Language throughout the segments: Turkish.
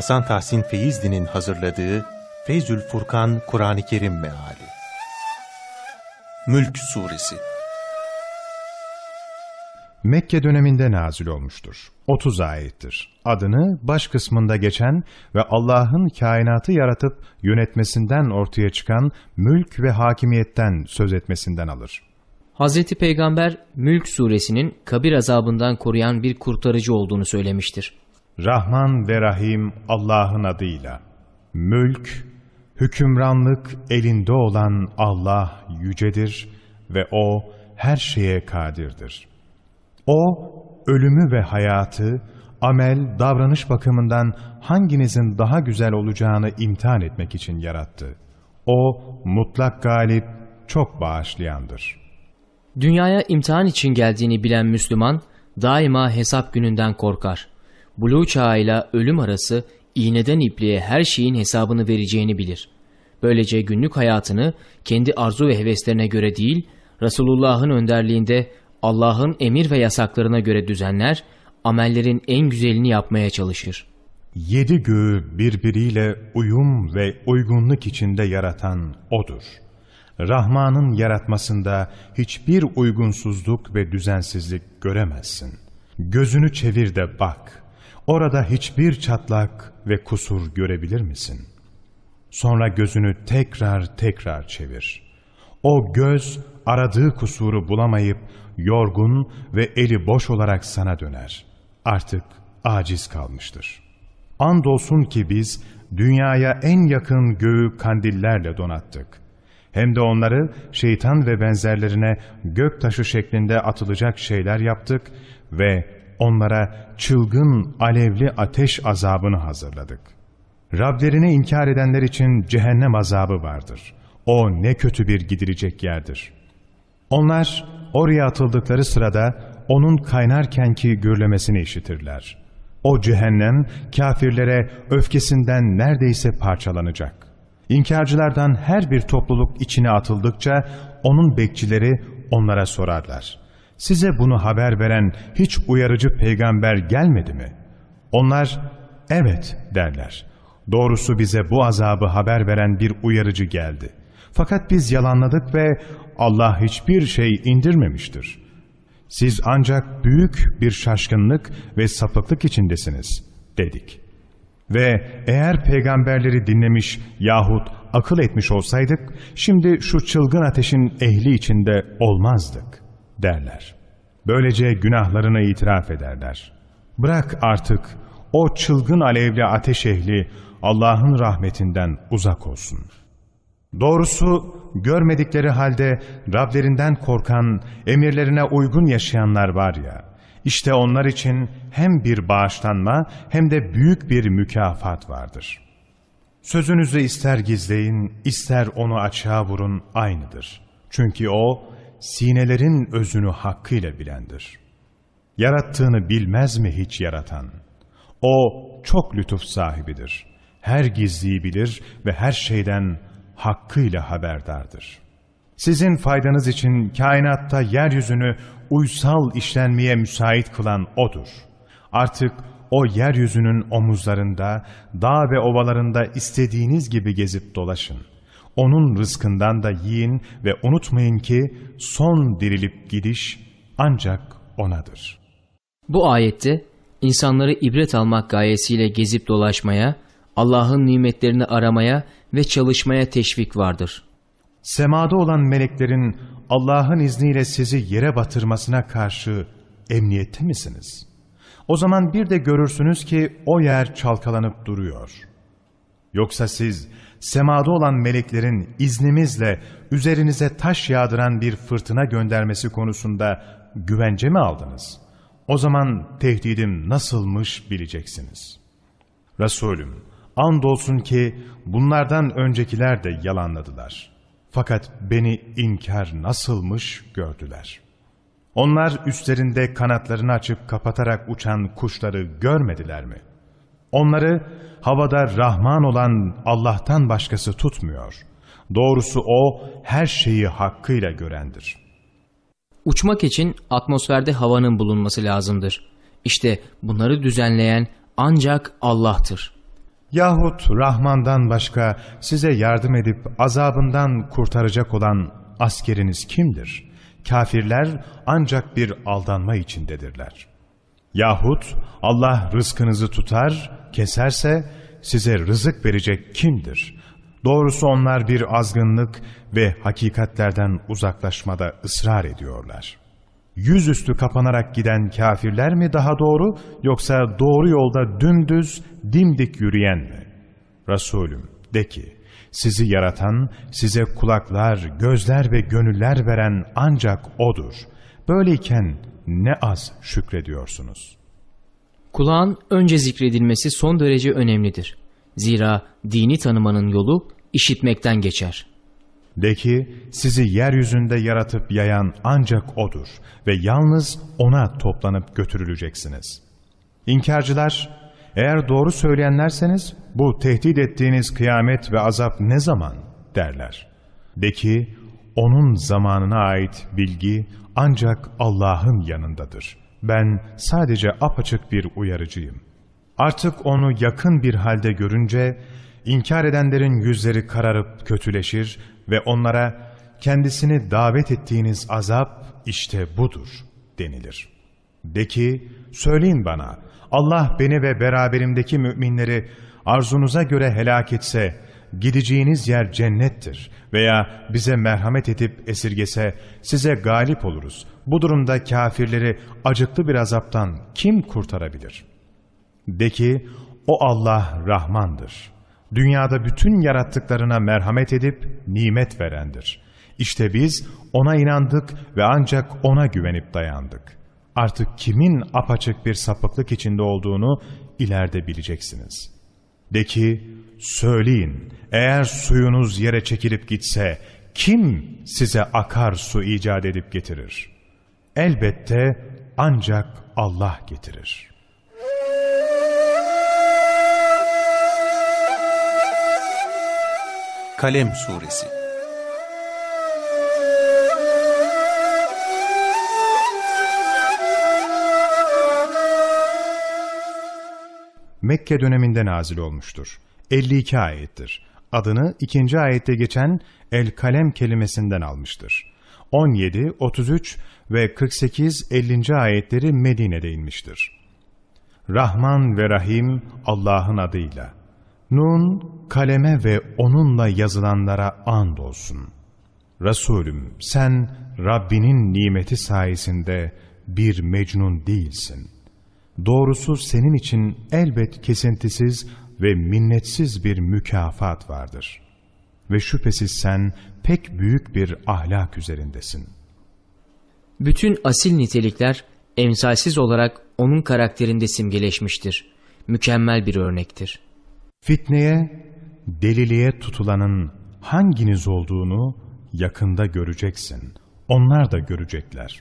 Hasan Tahsin Feyzli'nin hazırladığı Feyzül Furkan Kur'an-ı Kerim Meali Mülk Suresi Mekke döneminde nazil olmuştur. 30 ayettir. Adını baş kısmında geçen ve Allah'ın kainatı yaratıp yönetmesinden ortaya çıkan mülk ve hakimiyetten söz etmesinden alır. Hazreti Peygamber Mülk suresinin kabir azabından koruyan bir kurtarıcı olduğunu söylemiştir. Rahman ve Rahim Allah'ın adıyla. Mülk, hükümranlık elinde olan Allah yücedir ve O her şeye kadirdir. O, ölümü ve hayatı, amel, davranış bakımından hanginizin daha güzel olacağını imtihan etmek için yarattı. O, mutlak galip, çok bağışlayandır. Dünyaya imtihan için geldiğini bilen Müslüman, daima hesap gününden korkar. Buluğ çağıyla ölüm arası iğneden ipliğe her şeyin hesabını vereceğini bilir. Böylece günlük hayatını kendi arzu ve heveslerine göre değil, Resulullah'ın önderliğinde Allah'ın emir ve yasaklarına göre düzenler, amellerin en güzelini yapmaya çalışır. Yedi göğü birbiriyle uyum ve uygunluk içinde yaratan O'dur. Rahman'ın yaratmasında hiçbir uygunsuzluk ve düzensizlik göremezsin. Gözünü çevir de bak. Orada hiçbir çatlak ve kusur görebilir misin? Sonra gözünü tekrar tekrar çevir. O göz aradığı kusuru bulamayıp yorgun ve eli boş olarak sana döner. Artık aciz kalmıştır. Andolsun ki biz dünyaya en yakın göğü kandillerle donattık. Hem de onları şeytan ve benzerlerine gök taşı şeklinde atılacak şeyler yaptık ve onlara çılgın alevli ateş azabını hazırladık. Rablerini inkar edenler için cehennem azabı vardır. O ne kötü bir gidilecek yerdir. Onlar oraya atıldıkları sırada onun kaynarkenki gürlemesini işitirler. O cehennem kafirlere öfkesinden neredeyse parçalanacak. İnkarcılardan her bir topluluk içine atıldıkça onun bekçileri onlara sorarlar. Size bunu haber veren hiç uyarıcı peygamber gelmedi mi? Onlar evet derler. Doğrusu bize bu azabı haber veren bir uyarıcı geldi. Fakat biz yalanladık ve Allah hiçbir şey indirmemiştir. Siz ancak büyük bir şaşkınlık ve sapıklık içindesiniz dedik. Ve eğer peygamberleri dinlemiş yahut akıl etmiş olsaydık, şimdi şu çılgın ateşin ehli içinde olmazdık derler. Böylece günahlarını itiraf ederler. Bırak artık o çılgın alevli ateş ehli Allah'ın rahmetinden uzak olsun.'' Doğrusu görmedikleri halde Rablerinden korkan, emirlerine uygun yaşayanlar var ya, işte onlar için hem bir bağışlanma hem de büyük bir mükafat vardır. Sözünüzü ister gizleyin, ister onu açığa vurun aynıdır. Çünkü o, sinelerin özünü hakkıyla bilendir. Yarattığını bilmez mi hiç yaratan? O çok lütuf sahibidir. Her gizliyi bilir ve her şeyden hakkıyla haberdardır. Sizin faydanız için kainatta yeryüzünü uysal işlenmeye müsait kılan O'dur. Artık o yeryüzünün omuzlarında, dağ ve ovalarında istediğiniz gibi gezip dolaşın. Onun rızkından da yiyin ve unutmayın ki son dirilip gidiş ancak O'nadır. Bu ayette insanları ibret almak gayesiyle gezip dolaşmaya, Allah'ın nimetlerini aramaya ve çalışmaya teşvik vardır. Semada olan meleklerin Allah'ın izniyle sizi yere batırmasına karşı emniyette misiniz? O zaman bir de görürsünüz ki o yer çalkalanıp duruyor. Yoksa siz semada olan meleklerin iznimizle üzerinize taş yağdıran bir fırtına göndermesi konusunda güvence mi aldınız? O zaman tehdidim nasılmış bileceksiniz. Resulüm, Andolsun ki bunlardan öncekiler de yalanladılar. Fakat beni inkar nasılmış gördüler. Onlar üstlerinde kanatlarını açıp kapatarak uçan kuşları görmediler mi? Onları havada Rahman olan Allah'tan başkası tutmuyor. Doğrusu O her şeyi hakkıyla görendir. Uçmak için atmosferde havanın bulunması lazımdır. İşte bunları düzenleyen ancak Allah'tır. Yahut Rahman'dan başka size yardım edip azabından kurtaracak olan askeriniz kimdir? Kafirler ancak bir aldanma içindedirler. Yahut Allah rızkınızı tutar, keserse size rızık verecek kimdir? Doğrusu onlar bir azgınlık ve hakikatlerden uzaklaşmada ısrar ediyorlar. Yüzüstü kapanarak giden kafirler mi daha doğru yoksa doğru yolda dümdüz dimdik yürüyen mi? Resulüm de ki sizi yaratan, size kulaklar, gözler ve gönüller veren ancak O'dur. Böyleyken ne az şükrediyorsunuz. Kulağın önce zikredilmesi son derece önemlidir. Zira dini tanımanın yolu işitmekten geçer. De ki sizi yeryüzünde yaratıp yayan ancak O'dur ve yalnız O'na toplanıp götürüleceksiniz. İnkarcılar, eğer doğru söyleyenlerseniz bu tehdit ettiğiniz kıyamet ve azap ne zaman derler. De ki O'nun zamanına ait bilgi ancak Allah'ın yanındadır. Ben sadece apaçık bir uyarıcıyım. Artık onu yakın bir halde görünce, inkar edenlerin yüzleri kararıp kötüleşir ve onlara kendisini davet ettiğiniz azap işte budur denilir. De ki, söyleyin bana, Allah beni ve beraberimdeki müminleri arzunuza göre helak etse, gideceğiniz yer cennettir veya bize merhamet edip esirgese size galip oluruz. Bu durumda kafirleri acıklı bir azaptan kim kurtarabilir? De ki, o Allah Rahmandır. Dünyada bütün yarattıklarına merhamet edip nimet verendir. İşte biz ona inandık ve ancak ona güvenip dayandık. Artık kimin apaçık bir sapıklık içinde olduğunu ileride bileceksiniz. De ki, söyleyin, eğer suyunuz yere çekilip gitse, kim size akar su icat edip getirir? Elbette ancak Allah getirir.'' Kalem Suresi Mekke döneminde nazil olmuştur. 52 ayettir. Adını ikinci ayette geçen El-Kalem kelimesinden almıştır. 17, 33 ve 48, 50. ayetleri Medine'de inmiştir. Rahman ve Rahim Allah'ın adıyla. Nun, kaleme ve onunla yazılanlara and olsun. Resulüm sen Rabbinin nimeti sayesinde bir mecnun değilsin. Doğrusu senin için elbet kesintisiz ve minnetsiz bir mükafat vardır. Ve şüphesiz sen pek büyük bir ahlak üzerindesin. Bütün asil nitelikler emsalsiz olarak onun karakterinde simgeleşmiştir. Mükemmel bir örnektir. Fitneye, deliliğe tutulanın hanginiz olduğunu yakında göreceksin. Onlar da görecekler.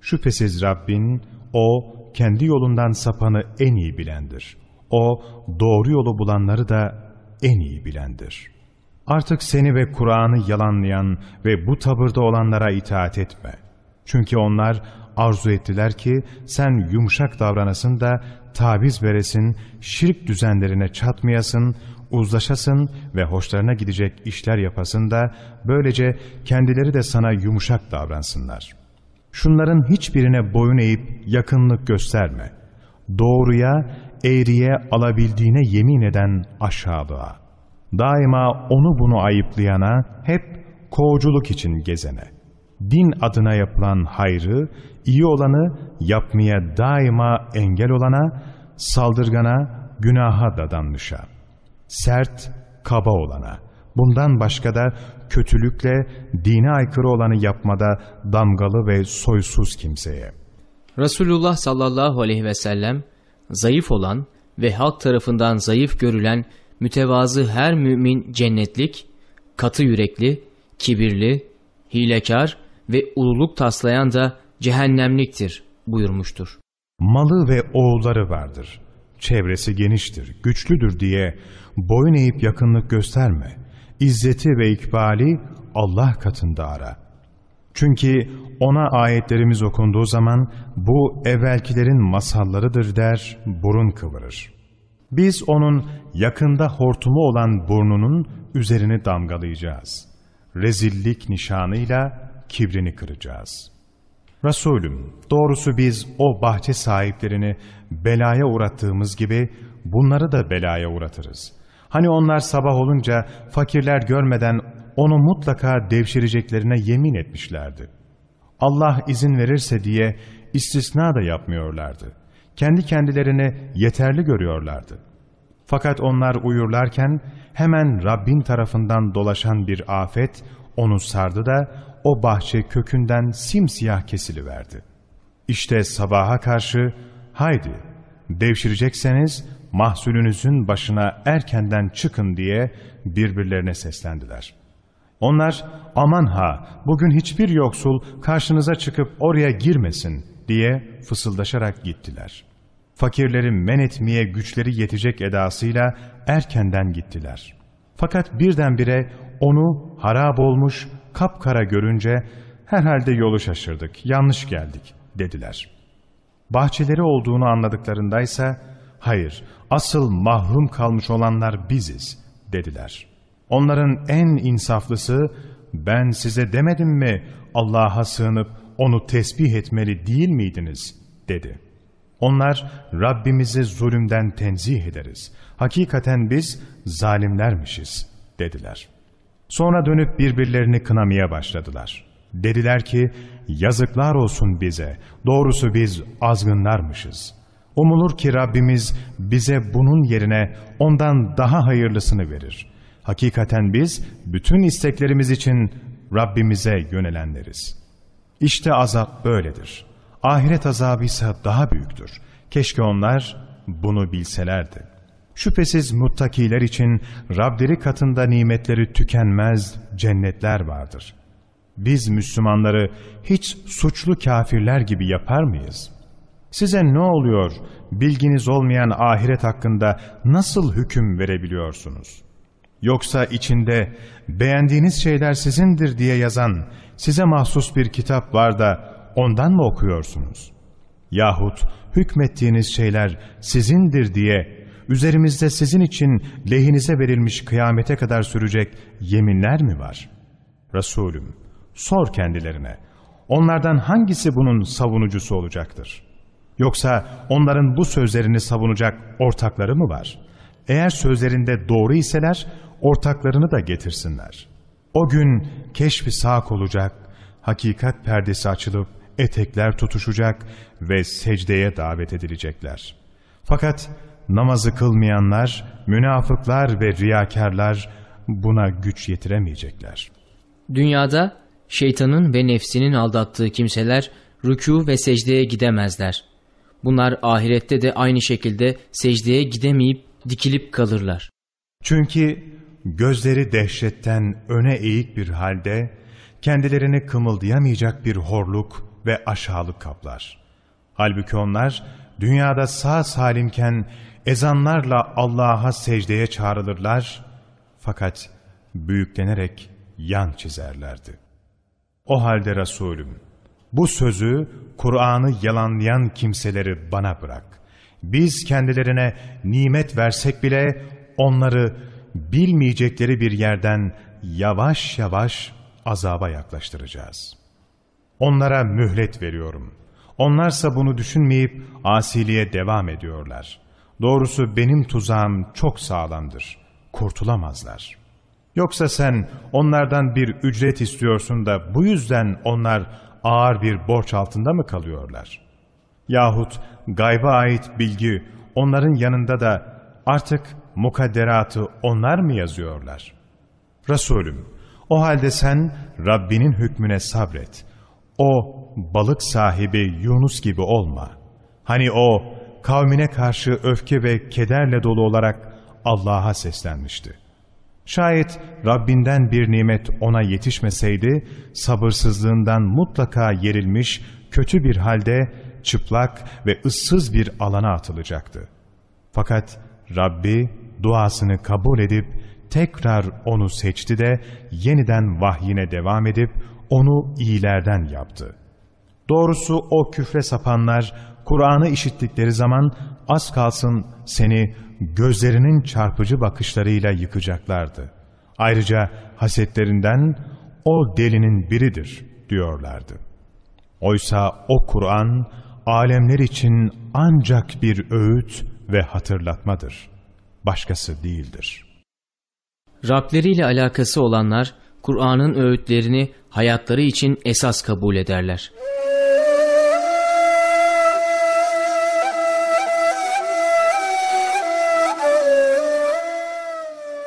Şüphesiz Rabbin, O kendi yolundan sapanı en iyi bilendir. O doğru yolu bulanları da en iyi bilendir. Artık seni ve Kur'an'ı yalanlayan ve bu tavırda olanlara itaat etme. Çünkü onlar arzu ettiler ki sen yumuşak davranasın da taviz veresin, şirk düzenlerine çatmayasın, uzlaşasın ve hoşlarına gidecek işler yapasın da böylece kendileri de sana yumuşak davransınlar. Şunların hiçbirine boyun eğip yakınlık gösterme. Doğruya, eğriye alabildiğine yemin eden aşağılığa. Daima onu bunu ayıplayana, hep kovuculuk için gezene. Din adına yapılan hayrı, iyi olanı yapmaya daima engel olana, saldırgana, günaha dadanmışa. Sert, kaba olana. Bundan başka da kötülükle dine aykırı olanı yapmada damgalı ve soysuz kimseye. Resulullah sallallahu aleyhi ve sellem zayıf olan ve halk tarafından zayıf görülen mütevazı her mümin cennetlik, katı yürekli, kibirli, hilekar ve ululuk taslayan da cehennemliktir buyurmuştur. Malı ve oğulları vardır. Çevresi geniştir, güçlüdür diye boyun eğip yakınlık gösterme. İzzeti ve ikbali Allah katında ara. Çünkü ona ayetlerimiz okunduğu zaman bu evvelkilerin masallarıdır der, burun kıvırır. Biz onun yakında hortumu olan burnunun üzerini damgalayacağız. Rezillik nişanıyla kibrini kıracağız. Resulüm, doğrusu biz o bahçe sahiplerini belaya uğrattığımız gibi bunları da belaya uğratırız. Hani onlar sabah olunca fakirler görmeden onu mutlaka devşireceklerine yemin etmişlerdi. Allah izin verirse diye istisna da yapmıyorlardı. Kendi kendilerini yeterli görüyorlardı. Fakat onlar uyurlarken hemen Rabbin tarafından dolaşan bir afet onu sardı da o bahçe kökünden simsiyah kesiliverdi. İşte sabaha karşı haydi devşirecekseniz mahsulünüzün başına erkenden çıkın diye birbirlerine seslendiler. Onlar aman ha bugün hiçbir yoksul karşınıza çıkıp oraya girmesin diye fısıldaşarak gittiler. Fakirleri men etmeye güçleri yetecek edasıyla erkenden gittiler. Fakat birdenbire onu harap olmuş kapkara görünce herhalde yolu şaşırdık, yanlış geldik dediler. Bahçeleri olduğunu anladıklarındaysa hayır asıl mahrum kalmış olanlar biziz dediler. Onların en insaflısı ben size demedim mi Allah'a sığınıp onu tesbih etmeli değil miydiniz dedi. Onlar Rabbimizi zulümden tenzih ederiz. Hakikaten biz zalimlermişiz dediler. Sonra dönüp birbirlerini kınamaya başladılar. Dediler ki yazıklar olsun bize doğrusu biz azgınlarmışız. Umulur ki Rabbimiz bize bunun yerine ondan daha hayırlısını verir. Hakikaten biz bütün isteklerimiz için Rabbimize yönelenleriz. İşte azap böyledir. Ahiret azabı ise daha büyüktür. Keşke onlar bunu bilselerdi. Şüphesiz muttakiler için Rableri katında nimetleri tükenmez cennetler vardır. Biz Müslümanları hiç suçlu kafirler gibi yapar mıyız? Size ne oluyor, bilginiz olmayan ahiret hakkında nasıl hüküm verebiliyorsunuz? Yoksa içinde beğendiğiniz şeyler sizindir diye yazan size mahsus bir kitap var da ondan mı okuyorsunuz? Yahut hükmettiğiniz şeyler sizindir diye üzerimizde sizin için lehinize verilmiş kıyamete kadar sürecek yeminler mi var? Resulüm, sor kendilerine, onlardan hangisi bunun savunucusu olacaktır? Yoksa onların bu sözlerini savunacak ortakları mı var? Eğer sözlerinde doğru iseler, ortaklarını da getirsinler. O gün keşfi sak olacak, hakikat perdesi açılıp etekler tutuşacak ve secdeye davet edilecekler. Fakat namazı kılmayanlar, münafıklar ve riyakarlar buna güç yetiremeyecekler. Dünyada şeytanın ve nefsinin aldattığı kimseler rükû ve secdeye gidemezler. Bunlar ahirette de aynı şekilde secdeye gidemeyip dikilip kalırlar. Çünkü gözleri dehşetten öne eğik bir halde kendilerini kımıldayamayacak bir horluk ve aşağılık kaplar. Halbuki onlar dünyada sağ salimken ezanlarla Allah'a secdeye çağrılırlar fakat büyüklenerek yan çizerlerdi. O halde Resulüm, bu sözü Kur'an'ı yalanlayan kimseleri bana bırak. Biz kendilerine nimet versek bile onları bilmeyecekleri bir yerden yavaş yavaş azaba yaklaştıracağız. Onlara mühlet veriyorum. Onlarsa bunu düşünmeyip asiliye devam ediyorlar. Doğrusu benim tuzağım çok sağlamdır. Kurtulamazlar. Yoksa sen onlardan bir ücret istiyorsun da bu yüzden onlar ağır bir borç altında mı kalıyorlar? Yahut gayba ait bilgi onların yanında da artık mukadderatı onlar mı yazıyorlar? Resulüm, o halde sen Rabbinin hükmüne sabret. O balık sahibi Yunus gibi olma. Hani o kavmine karşı öfke ve kederle dolu olarak Allah'a seslenmişti. Şayet Rabbinden bir nimet ona yetişmeseydi, sabırsızlığından mutlaka yerilmiş, kötü bir halde çıplak ve ıssız bir alana atılacaktı. Fakat Rabbi duasını kabul edip tekrar onu seçti de yeniden vahyine devam edip onu iyilerden yaptı. Doğrusu o küfre sapanlar Kur'an'ı işittikleri zaman az kalsın seni gözlerinin çarpıcı bakışlarıyla yıkacaklardı. Ayrıca hasetlerinden o delinin biridir diyorlardı. Oysa o Kur'an alemler için ancak bir öğüt ve hatırlatmadır. Başkası değildir. Rableriyle alakası olanlar Kur'an'ın öğütlerini hayatları için esas kabul ederler.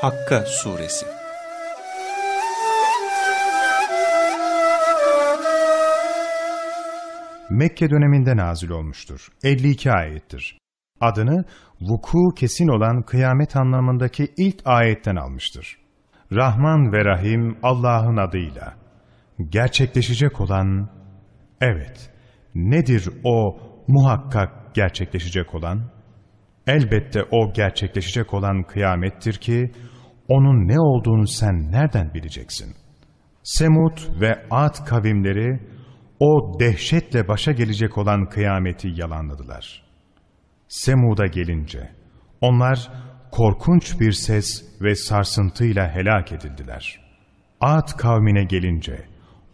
Hakka Suresi Mekke döneminde nazil olmuştur. 52 ayettir. Adını vuku kesin olan kıyamet anlamındaki ilk ayetten almıştır. Rahman ve Rahim Allah'ın adıyla. Gerçekleşecek olan, evet, nedir o muhakkak gerçekleşecek olan? Elbette o gerçekleşecek olan kıyamettir ki, onun ne olduğunu sen nereden bileceksin? Semud ve Ad kavimleri, o dehşetle başa gelecek olan kıyameti yalanladılar. Semud'a gelince, onlar korkunç bir ses ve sarsıntıyla helak edildiler. Ad kavmine gelince,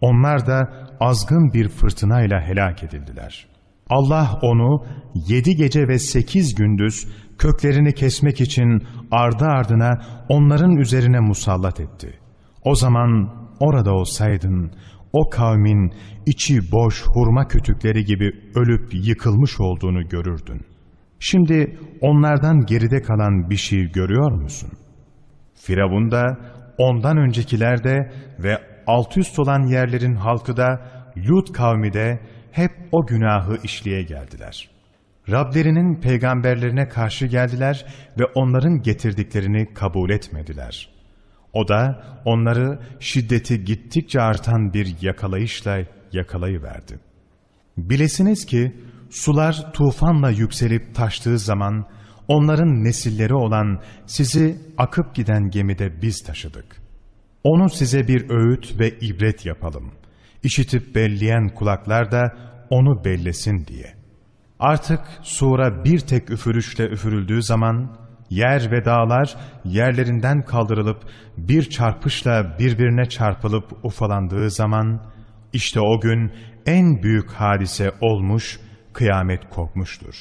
onlar da azgın bir fırtınayla helak edildiler. Allah onu yedi gece ve sekiz gündüz köklerini kesmek için ardı ardına onların üzerine musallat etti. O zaman orada olsaydın, o kavmin içi boş hurma kütükleri gibi ölüp yıkılmış olduğunu görürdün. Şimdi onlardan geride kalan bir şey görüyor musun? Firavun da, ondan öncekiler de ve alt üst olan yerlerin halkı da, Lut kavmi de hep o günahı işliye geldiler. Rablerinin peygamberlerine karşı geldiler ve onların getirdiklerini kabul etmediler. O da onları şiddeti gittikçe artan bir yakalayışla yakalayıverdi. Bilesiniz ki sular tufanla yükselip taştığı zaman onların nesilleri olan sizi akıp giden gemide biz taşıdık. Onu size bir öğüt ve ibret yapalım. İşitip belleyen kulaklar da onu bellesin diye. Artık sura bir tek üfürüşle üfürüldüğü zaman yer ve dağlar yerlerinden kaldırılıp bir çarpışla birbirine çarpılıp ufalandığı zaman işte o gün en büyük hadise olmuş, kıyamet kopmuştur.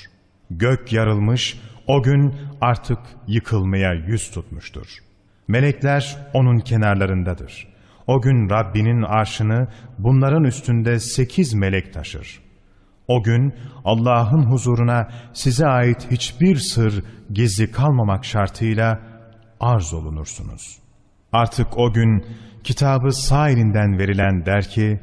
Gök yarılmış, o gün artık yıkılmaya yüz tutmuştur. Melekler onun kenarlarındadır. O gün Rabbinin arşını bunların üstünde sekiz melek taşır. O gün Allah'ın huzuruna size ait hiçbir sır gizli kalmamak şartıyla arz olunursunuz. Artık o gün kitabı sağ verilen der ki,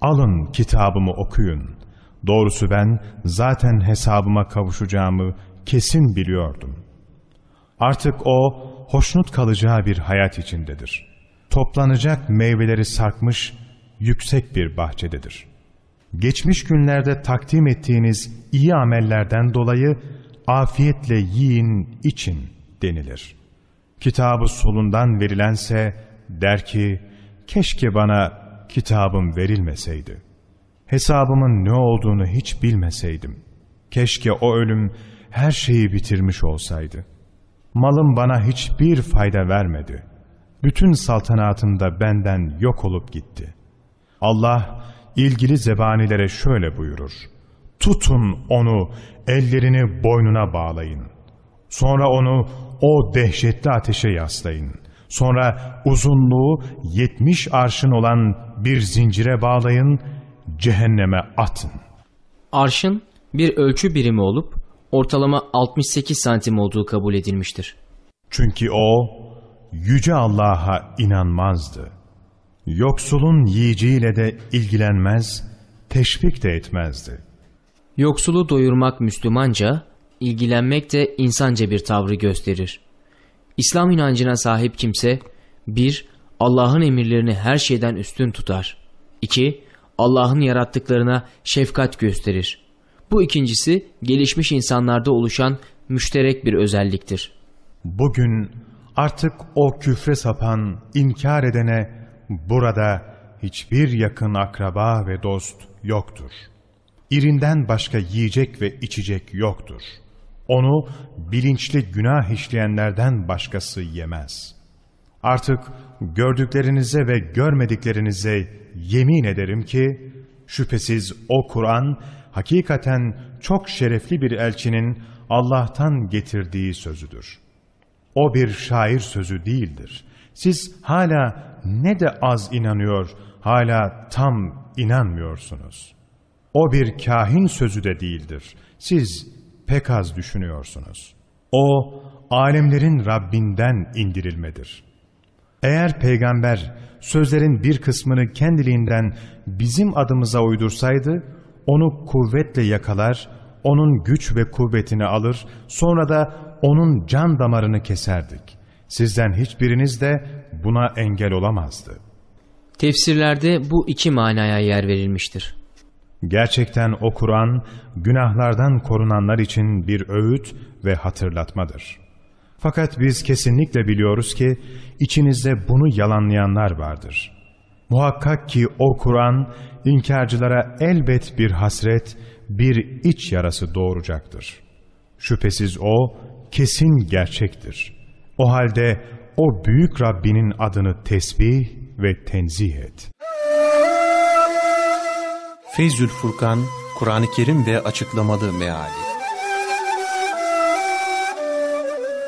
alın kitabımı okuyun. Doğrusu ben zaten hesabıma kavuşacağımı kesin biliyordum. Artık o hoşnut kalacağı bir hayat içindedir. Toplanacak meyveleri sarkmış yüksek bir bahçededir. Geçmiş günlerde takdim ettiğiniz iyi amellerden dolayı afiyetle yiyin, için denilir. Kitabı solundan verilense der ki, keşke bana kitabım verilmeseydi. Hesabımın ne olduğunu hiç bilmeseydim. Keşke o ölüm her şeyi bitirmiş olsaydı. Malım bana hiçbir fayda vermedi. Bütün saltanatım da benden yok olup gitti. Allah ilgili zebanilere şöyle buyurur. Tutun onu, ellerini boynuna bağlayın. Sonra onu o dehşetli ateşe yaslayın. Sonra uzunluğu yetmiş arşın olan bir zincire bağlayın, cehenneme atın. Arşın bir ölçü birimi olup ortalama 68 santim olduğu kabul edilmiştir. Çünkü o yüce Allah'a inanmazdı. Yoksulun yiyeceğiyle de ilgilenmez, teşvik de etmezdi. Yoksulu doyurmak Müslümanca, ilgilenmek de insanca bir tavrı gösterir. İslam inancına sahip kimse, 1- Allah'ın emirlerini her şeyden üstün tutar. 2- Allah'ın yarattıklarına şefkat gösterir. Bu ikincisi gelişmiş insanlarda oluşan müşterek bir özelliktir. Bugün artık o küfre sapan, inkar edene burada hiçbir yakın akraba ve dost yoktur. İrinden başka yiyecek ve içecek yoktur. Onu bilinçli günah işleyenlerden başkası yemez. Artık gördüklerinize ve görmediklerinize yemin ederim ki, şüphesiz o Kur'an hakikaten çok şerefli bir elçinin Allah'tan getirdiği sözüdür. O bir şair sözü değildir. Siz hala ne de az inanıyor, hala tam inanmıyorsunuz. O bir kahin sözü de değildir. Siz pek az düşünüyorsunuz. O, alemlerin Rabbinden indirilmedir. Eğer peygamber sözlerin bir kısmını kendiliğinden bizim adımıza uydursaydı, onu kuvvetle yakalar, onun güç ve kuvvetini alır, sonra da onun can damarını keserdik. Sizden hiçbiriniz de buna engel olamazdı. Tefsirlerde bu iki manaya yer verilmiştir. Gerçekten o Kur'an, günahlardan korunanlar için bir öğüt ve hatırlatmadır. Fakat biz kesinlikle biliyoruz ki, içinizde bunu yalanlayanlar vardır. Muhakkak ki o Kur'an, inkarcılara elbet bir hasret, bir iç yarası doğuracaktır. Şüphesiz o, kesin gerçektir. O halde o büyük Rabbinin adını tesbih ve tenzih et. Feyzül Furkan, Kur'an-ı Kerim ve açıklamalı meali.